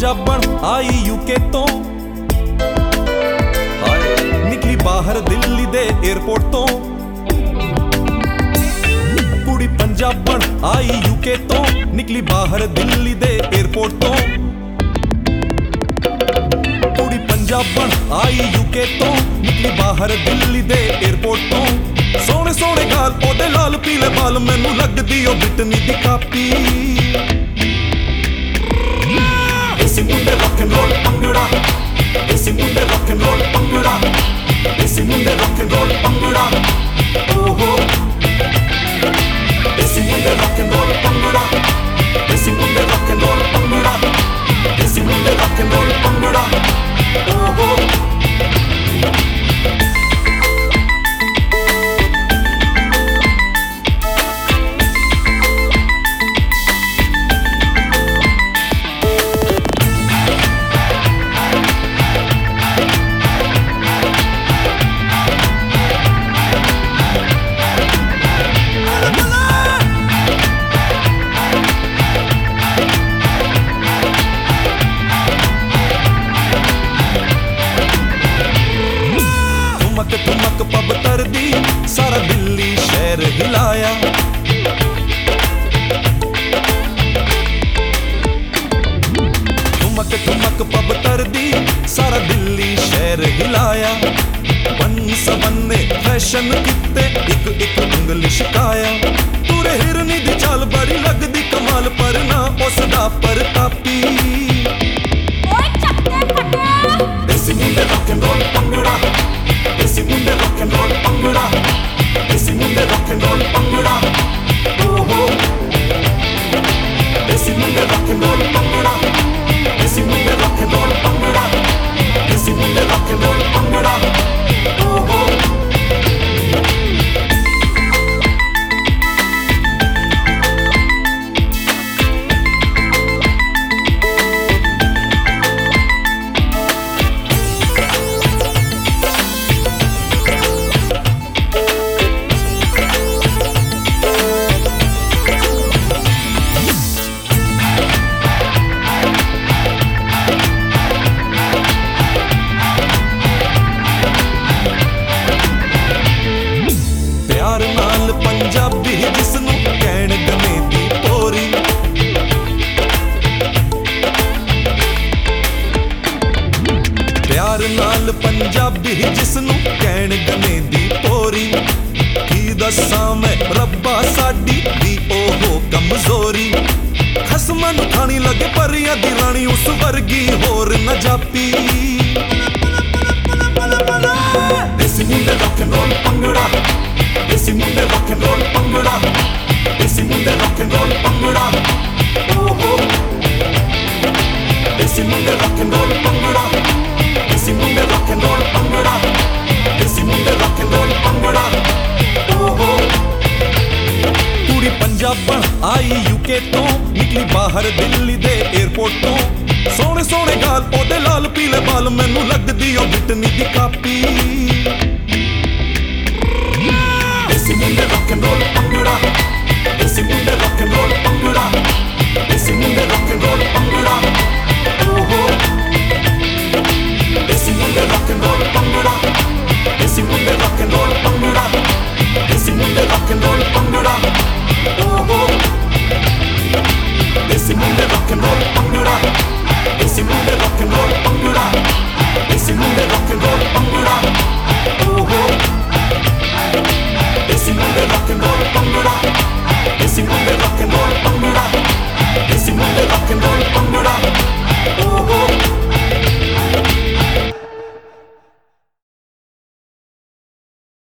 ਪੰਜਾਬਣ ਆਈ ਯੂਕੇ ਤੋਂ। ਹਾਏ, ਨਿਕਲੀ ਬਾਹਰ ਦਿੱਲੀ ਦੇ 에어ਪੋਰਟ ਤੋਂ। ਕੁੜੀ ਪੰਜਾਬਣ ਆਈ ਯੂਕੇ ਤੋਂ, ਨਿਕਲੀ ਬਾਹਰ ਦਿੱਲੀ ਦੇ 에어ਪੋਰਟ ਤੋਂ। ਕੁੜੀ ਪੰਜਾਬਣ ਆਈ ਯੂਕੇ ਤੋਂ, ਨਿਕਲੀ ਬਾਹਰ ਦਿੱਲੀ ਦੇ 에어ਪੋਰਟ ਤੋਂ। ਸੋਹਣੇ ਸੋਹਣੇ ਗਾਲ ਉਹਦੇ ਲਾਲ ਪੀਲੇ ਵਾਲ, ਮੈਨੂੰ ਲੱਗਦੀ ਉਹ ਬਿਟਨੀ ਦੀ ਕਾਪੀ। हिलाया। ठुमक ठुमक, पब दी, सारा दिल्ली शहर हिलाया। बन सबन ने फ़ैशन किते एक एक उंगली शिकाया। तुरे हिरनी दी चाल, बड़ी लगदी कमाल पर ना ਨਾਲ ਪੰਜਾਬੀ ਜਿਸ ਨੂੰ ਕਹਿਣ ਗਨੇ ਦੀ ਪੋਰੀ ਕੀ ਦੱਸਾਂ ਮੈਂ ਰੱਬਾ ਸਾਡੀ ਦੀ ਉਹ ਕਮਜ਼ੋਰੀ ਖਸਮਾਂ ਨੂੰ ਖਾਣੀ ਲੱਗੇ ਪਰੀਆਂ ਦੀ ਰਾਣੀ ਉਸ ਵਰਗੀ ਹੋਰ ਨਾ ਜਾਪੀ Esse mundo é rock and roll ਪੰਗੜਾ Esse mundo é rock and roll ਪੰਗੜਾ Esse mundo é rock and roll ਪੰਗੜਾ ਓਹੋ Esse mundo é rock and roll ਪੰਗੜਾ ਪੰਜਾਬਣ ਆਈ ਯੂਕੇ ਤੋਂ ਨਿਕਲੀ ਬਾਹਰ ਦਿੱਲੀ ਦੇ 에어ਪੋਰਟ ਤੋਂ। ਸੋਹਣੇ ਸੋਹਣੇ ਗਾਲ ਉਹਦੇ ਲਾਲ ਪੀਲੇ ਬਾਲ ਮੈਨੂੰ ਲੱਗਦੀ ਉਹ ਬਿਟਨੀ ਦੀ ਕਾਪੀ। Esse mundo பொங்குடா